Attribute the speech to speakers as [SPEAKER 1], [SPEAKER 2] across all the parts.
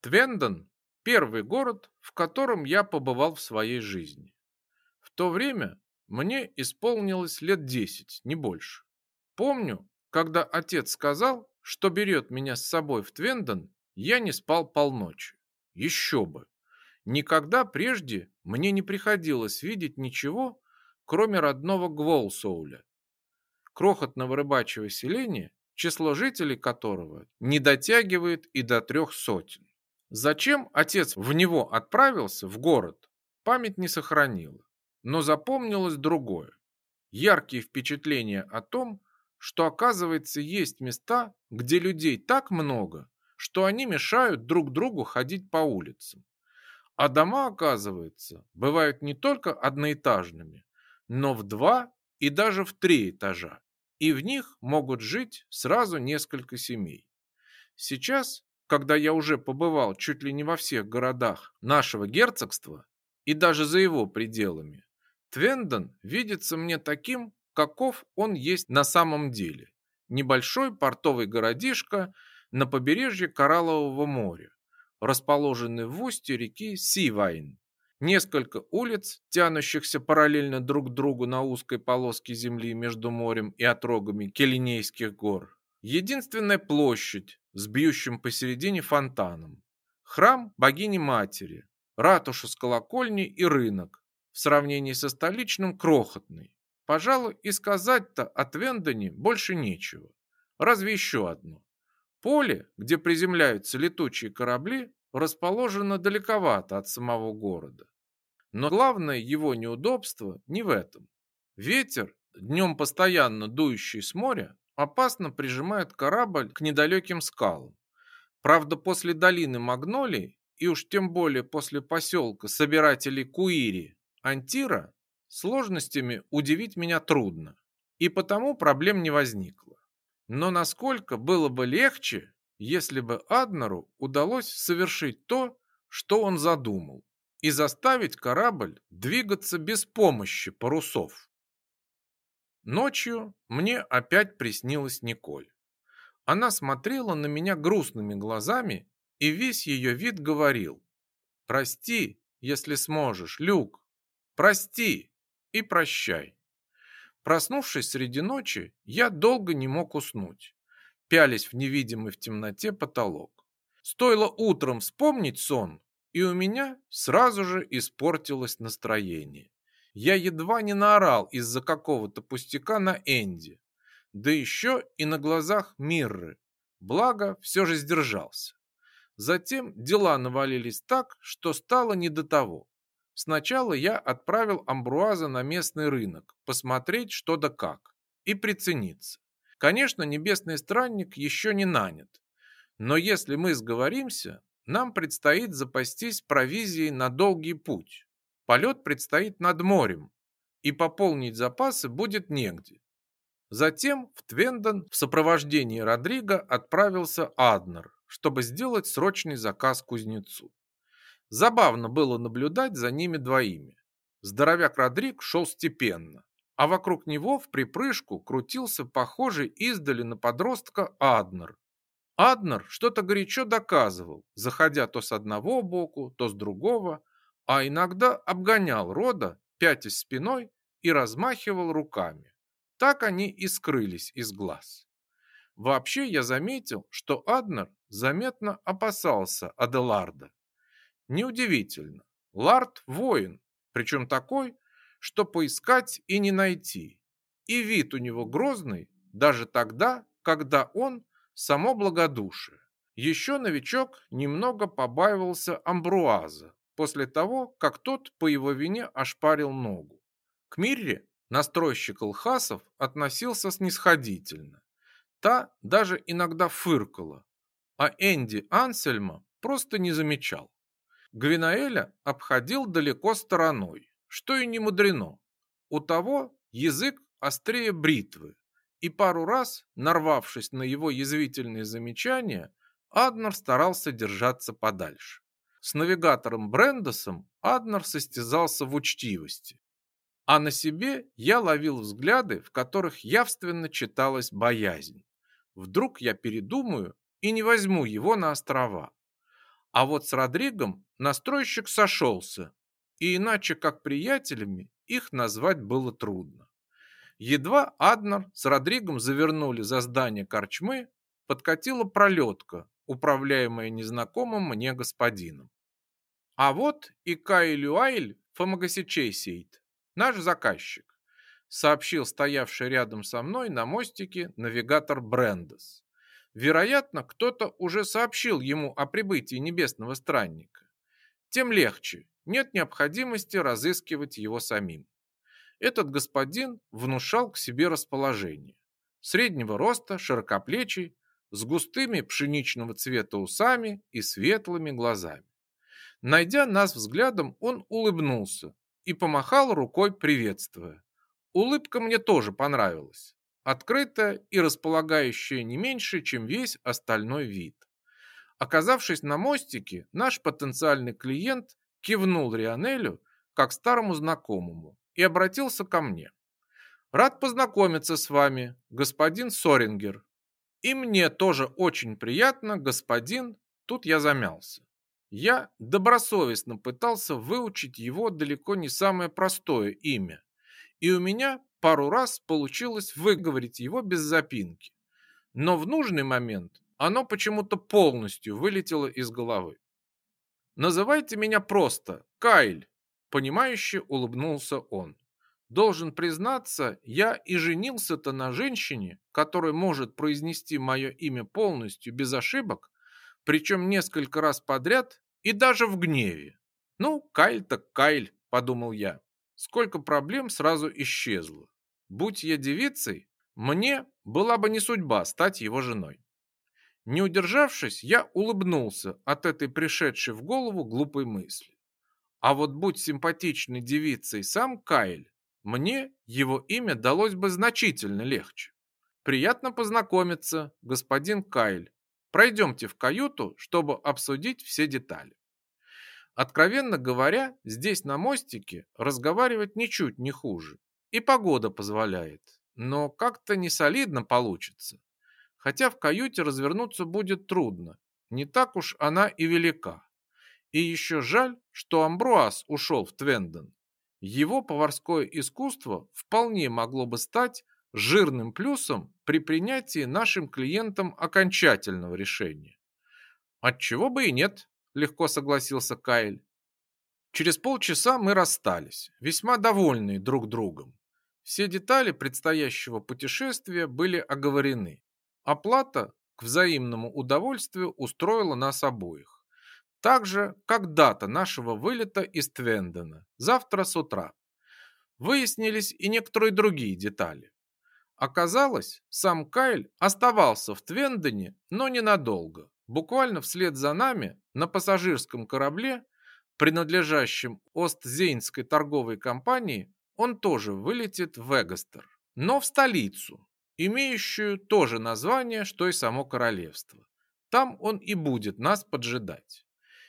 [SPEAKER 1] Твендон – первый город, в котором я побывал в своей жизни. В то время мне исполнилось лет десять, не больше. Помню, когда отец сказал, что берет меня с собой в Твендон, я не спал полночи. Еще бы. Никогда прежде мне не приходилось видеть ничего, кроме родного Гволсоуля, крохотного рыбачьего селения, число жителей которого не дотягивает и до трех сотен. Зачем отец в него отправился, в город, память не сохранила, но запомнилось другое. Яркие впечатления о том, что, оказывается, есть места, где людей так много, что они мешают друг другу ходить по улицам. А дома, оказывается, бывают не только одноэтажными, но в два и даже в три этажа, и в них могут жить сразу несколько семей. Сейчас, когда я уже побывал чуть ли не во всех городах нашего герцогства и даже за его пределами, Твендон видится мне таким, каков он есть на самом деле. Небольшой портовый городишко на побережье Кораллового моря, расположенный в устье реки Сивайн. Несколько улиц, тянущихся параллельно друг другу на узкой полоске земли между морем и отрогами Келинейских гор. Единственная площадь с бьющим посередине фонтаном. Храм богини-матери, ратуша с колокольней и рынок, в сравнении со столичным крохотный. Пожалуй, и сказать-то от Вендоне больше нечего. Разве еще одно. Поле, где приземляются летучие корабли, расположено далековато от самого города. Но главное его неудобство не в этом. Ветер, днем постоянно дующий с моря, опасно прижимает корабль к недалеким скалам. Правда, после долины Магнолии и уж тем более после поселка собирателей Куири, Антира, сложностями удивить меня трудно, и потому проблем не возникло. Но насколько было бы легче, если бы Аднеру удалось совершить то, что он задумал, и заставить корабль двигаться без помощи парусов. Ночью мне опять приснилась Николь. Она смотрела на меня грустными глазами, и весь ее вид говорил «Прости, если сможешь, Люк, прости и прощай». Проснувшись среди ночи, я долго не мог уснуть пялись в невидимый в темноте потолок. Стоило утром вспомнить сон, и у меня сразу же испортилось настроение. Я едва не наорал из-за какого-то пустяка на Энди, да еще и на глазах Мирры. Благо, все же сдержался. Затем дела навалились так, что стало не до того. Сначала я отправил Амбруаза на местный рынок, посмотреть что да как, и прицениться. Конечно, небесный странник еще не нанят. Но если мы сговоримся, нам предстоит запастись провизией на долгий путь. Полет предстоит над морем, и пополнить запасы будет негде. Затем в Твендон в сопровождении Родриго отправился Аднер, чтобы сделать срочный заказ кузнецу. Забавно было наблюдать за ними двоими. Здоровяк Родриг шел степенно, а вокруг него в припрыжку крутился похожий издали на подростка Аднер. Аднер что-то горячо доказывал, заходя то с одного боку, то с другого, а иногда обгонял рода, пятясь спиной и размахивал руками. Так они и скрылись из глаз. Вообще я заметил, что Аднер заметно опасался Аделарда. Неудивительно. Лард – воин, причем такой, что поискать и не найти. И вид у него грозный даже тогда, когда он само благодушие. Еще новичок немного побаивался Амбруаза после того, как тот по его вине ошпарил ногу. К Мирре настройщик Лхасов относился снисходительно. Та даже иногда фыркала, а Энди Ансельма просто не замечал. Гвинаэля обходил далеко стороной, что и не мудрено. У того язык острее бритвы, и пару раз, нарвавшись на его язвительные замечания, Аднер старался держаться подальше. С навигатором Брендосом Аднер состязался в учтивости. А на себе я ловил взгляды, в которых явственно читалась боязнь. Вдруг я передумаю и не возьму его на острова. А вот с Родригом настройщик сошелся, и иначе как приятелями их назвать было трудно. Едва Аднер с Родригом завернули за здание корчмы, подкатила пролетка, управляемая незнакомым мне господином. А вот и Кайлюайль Фомагасичейсейт, наш заказчик, сообщил стоявший рядом со мной на мостике навигатор Брендес. Вероятно, кто-то уже сообщил ему о прибытии небесного странника. Тем легче, нет необходимости разыскивать его самим. Этот господин внушал к себе расположение. Среднего роста, широкоплечий, с густыми пшеничного цвета усами и светлыми глазами. Найдя нас взглядом, он улыбнулся и помахал рукой, приветствуя. Улыбка мне тоже понравилась открытая и располагающая не меньше, чем весь остальной вид. Оказавшись на мостике, наш потенциальный клиент кивнул Рионелю как старому знакомому и обратился ко мне. «Рад познакомиться с вами, господин Сорингер. И мне тоже очень приятно, господин...» Тут я замялся. Я добросовестно пытался выучить его далеко не самое простое имя, и у меня пару раз получилось выговорить его без запинки. Но в нужный момент оно почему-то полностью вылетело из головы. «Называйте меня просто Кайль», — понимающе улыбнулся он. «Должен признаться, я и женился-то на женщине, которая может произнести мое имя полностью без ошибок, причем несколько раз подряд и даже в гневе. Ну, Кайль так Кайль, подумал я. Сколько проблем сразу исчезло. Будь я девицей, мне была бы не судьба стать его женой. Не удержавшись, я улыбнулся от этой пришедшей в голову глупой мысли. А вот будь симпатичной девицей сам Кайль, мне его имя далось бы значительно легче. Приятно познакомиться, господин Кайль. Пройдемте в каюту, чтобы обсудить все детали. Откровенно говоря, здесь на мостике разговаривать ничуть не хуже. И погода позволяет. Но как-то не солидно получится. Хотя в каюте развернуться будет трудно. Не так уж она и велика. И еще жаль, что Амбруаз ушел в Твенден. Его поварское искусство вполне могло бы стать жирным плюсом при принятии нашим клиентам окончательного решения. Отчего бы и нет, легко согласился Кайл. Через полчаса мы расстались, весьма довольные друг другом. Все детали предстоящего путешествия были оговорены. Оплата к взаимному удовольствию устроила нас обоих. Так же, как дата нашего вылета из Твендена, завтра с утра. Выяснились и некоторые другие детали. Оказалось, сам Кайль оставался в Твендене, но ненадолго. Буквально вслед за нами на пассажирском корабле, принадлежащем Остзейнской торговой компании, он тоже вылетит в Эгостер, но в столицу, имеющую то же название, что и само королевство. Там он и будет нас поджидать.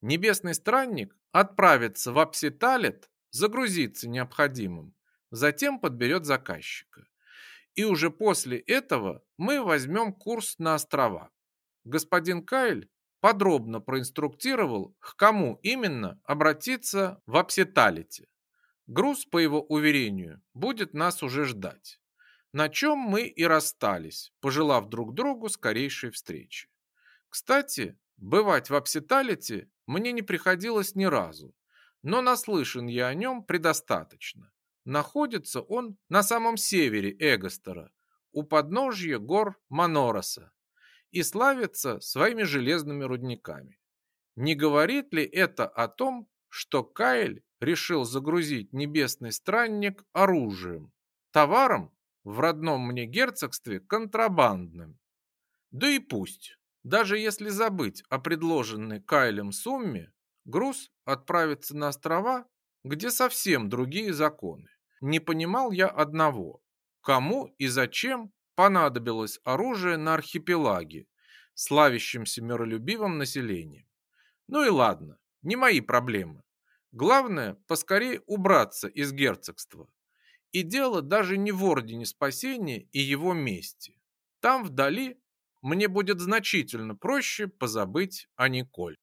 [SPEAKER 1] Небесный странник отправится в Апситалет, загрузиться необходимым, затем подберет заказчика. И уже после этого мы возьмем курс на острова господин Кайль подробно проинструктировал, к кому именно обратиться в Апсеталите. Груз, по его уверению, будет нас уже ждать. На чем мы и расстались, пожелав друг другу скорейшей встречи. Кстати, бывать в Апсеталите мне не приходилось ни разу, но наслышан я о нем предостаточно. Находится он на самом севере Эгостера, у подножья гор Манороса, и славится своими железными рудниками. Не говорит ли это о том, что Каэль решил загрузить небесный странник оружием, товаром в родном мне герцогстве контрабандным? Да и пусть, даже если забыть о предложенной Кайлем сумме, груз отправится на острова, где совсем другие законы. Не понимал я одного, кому и зачем понадобилось оружие на архипелаге, славящемся миролюбивым населением. Ну и ладно, не мои проблемы. Главное, поскорее убраться из герцогства. И дело даже не в Ордене Спасения и его месте. Там вдали мне будет значительно проще позабыть о Николь.